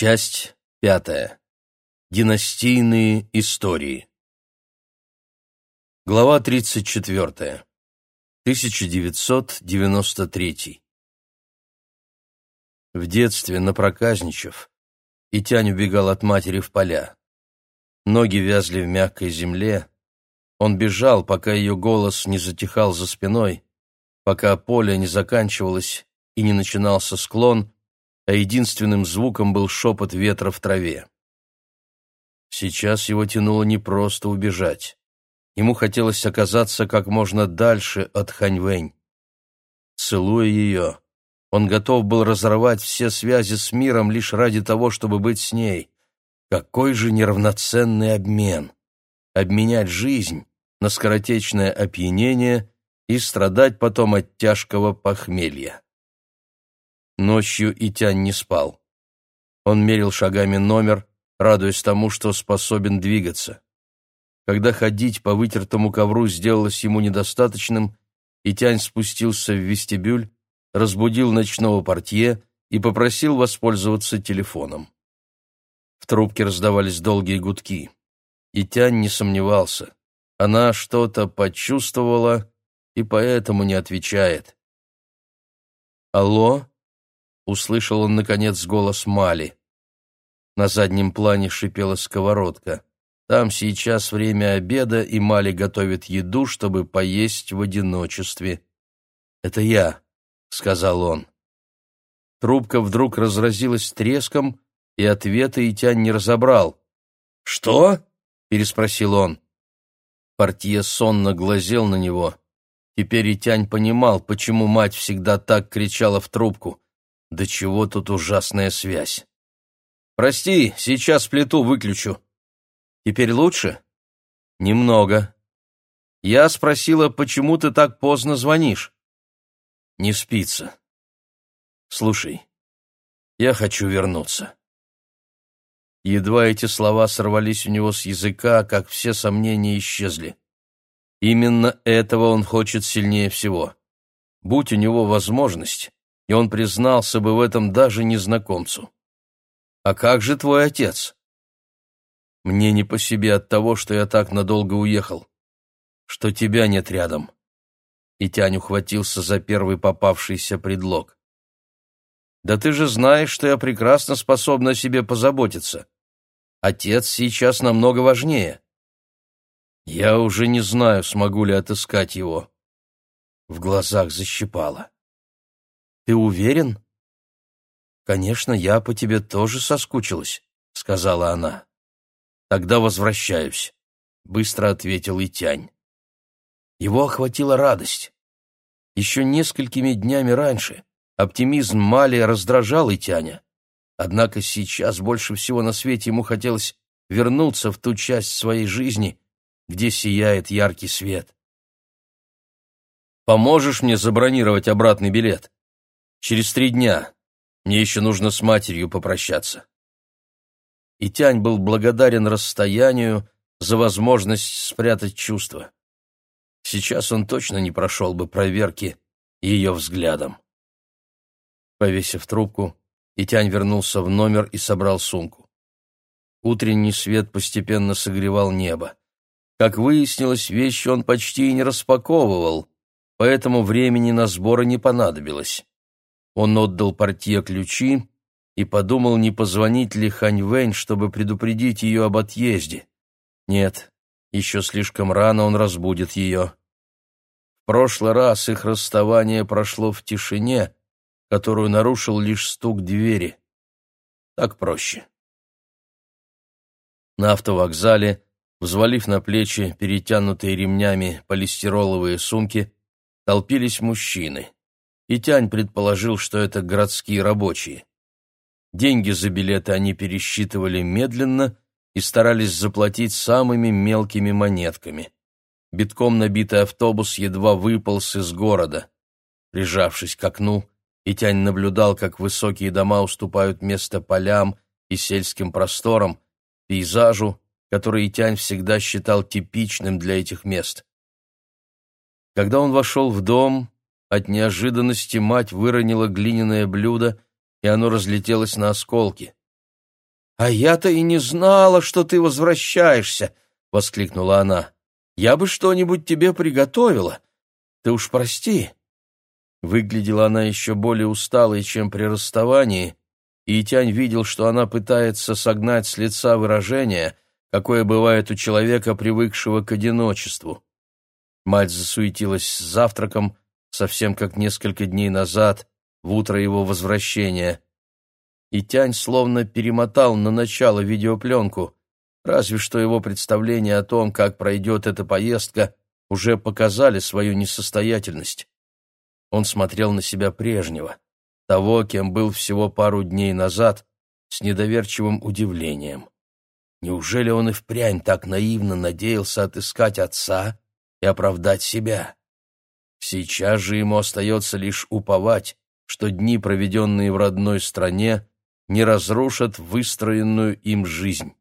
Часть пятая. Династийные истории. Глава 34. 1993. В детстве, напроказничав, Итянь убегал от матери в поля. Ноги вязли в мягкой земле. Он бежал, пока ее голос не затихал за спиной, пока поле не заканчивалось и не начинался склон, а единственным звуком был шепот ветра в траве. Сейчас его тянуло не просто убежать. Ему хотелось оказаться как можно дальше от Ханьвэнь. Целуя ее, он готов был разорвать все связи с миром лишь ради того, чтобы быть с ней. Какой же неравноценный обмен! Обменять жизнь на скоротечное опьянение и страдать потом от тяжкого похмелья. Ночью Итянь не спал. Он мерил шагами номер, радуясь тому, что способен двигаться. Когда ходить по вытертому ковру сделалось ему недостаточным, Итянь спустился в вестибюль, разбудил ночного портье и попросил воспользоваться телефоном. В трубке раздавались долгие гудки. Итянь не сомневался. Она что-то почувствовала и поэтому не отвечает. «Алло?» Услышал он, наконец, голос Мали. На заднем плане шипела сковородка. Там сейчас время обеда, и Мали готовит еду, чтобы поесть в одиночестве. «Это я», — сказал он. Трубка вдруг разразилась треском, и ответа Итянь не разобрал. «Что?» — переспросил он. Портье сонно глазел на него. Теперь Итянь понимал, почему мать всегда так кричала в трубку. Да чего тут ужасная связь? Прости, сейчас плиту выключу. Теперь лучше? Немного. Я спросила, почему ты так поздно звонишь? Не спится. Слушай, я хочу вернуться. Едва эти слова сорвались у него с языка, как все сомнения исчезли. Именно этого он хочет сильнее всего. Будь у него возможность, и он признался бы в этом даже незнакомцу. «А как же твой отец?» «Мне не по себе от того, что я так надолго уехал, что тебя нет рядом». И Тянь ухватился за первый попавшийся предлог. «Да ты же знаешь, что я прекрасно способна о себе позаботиться. Отец сейчас намного важнее». «Я уже не знаю, смогу ли отыскать его». В глазах защипало. Ты уверен? Конечно, я по тебе тоже соскучилась, сказала она. Тогда возвращаюсь, быстро ответил Итянь. Его охватила радость. Еще несколькими днями раньше оптимизм Мали раздражал Итяня. Однако сейчас больше всего на свете ему хотелось вернуться в ту часть своей жизни, где сияет яркий свет. «Поможешь мне забронировать обратный билет?» Через три дня. Мне еще нужно с матерью попрощаться. И Тянь был благодарен расстоянию за возможность спрятать чувства. Сейчас он точно не прошел бы проверки ее взглядом. Повесив трубку, Итянь вернулся в номер и собрал сумку. Утренний свет постепенно согревал небо. Как выяснилось, вещи он почти и не распаковывал, поэтому времени на сборы не понадобилось. Он отдал портье ключи и подумал, не позвонить ли Хань Вэнь, чтобы предупредить ее об отъезде. Нет, еще слишком рано он разбудит ее. В прошлый раз их расставание прошло в тишине, которую нарушил лишь стук двери. Так проще. На автовокзале, взвалив на плечи перетянутые ремнями полистироловые сумки, толпились мужчины и Тянь предположил, что это городские рабочие. Деньги за билеты они пересчитывали медленно и старались заплатить самыми мелкими монетками. Битком набитый автобус едва выполз из города. Прижавшись к окну, Итянь наблюдал, как высокие дома уступают место полям и сельским просторам, пейзажу, который Итянь всегда считал типичным для этих мест. Когда он вошел в дом, от неожиданности мать выронила глиняное блюдо, и оно разлетелось на осколки. «А я-то и не знала, что ты возвращаешься!» — воскликнула она. «Я бы что-нибудь тебе приготовила. Ты уж прости». Выглядела она еще более усталой, чем при расставании, и Тянь видел, что она пытается согнать с лица выражение, какое бывает у человека, привыкшего к одиночеству. Мать засуетилась с завтраком, совсем как несколько дней назад, в утро его возвращения. И Тянь словно перемотал на начало видеопленку, разве что его представления о том, как пройдет эта поездка, уже показали свою несостоятельность. Он смотрел на себя прежнего, того, кем был всего пару дней назад, с недоверчивым удивлением. Неужели он и впрямь так наивно надеялся отыскать отца и оправдать себя? Сейчас же ему остается лишь уповать, что дни, проведенные в родной стране, не разрушат выстроенную им жизнь.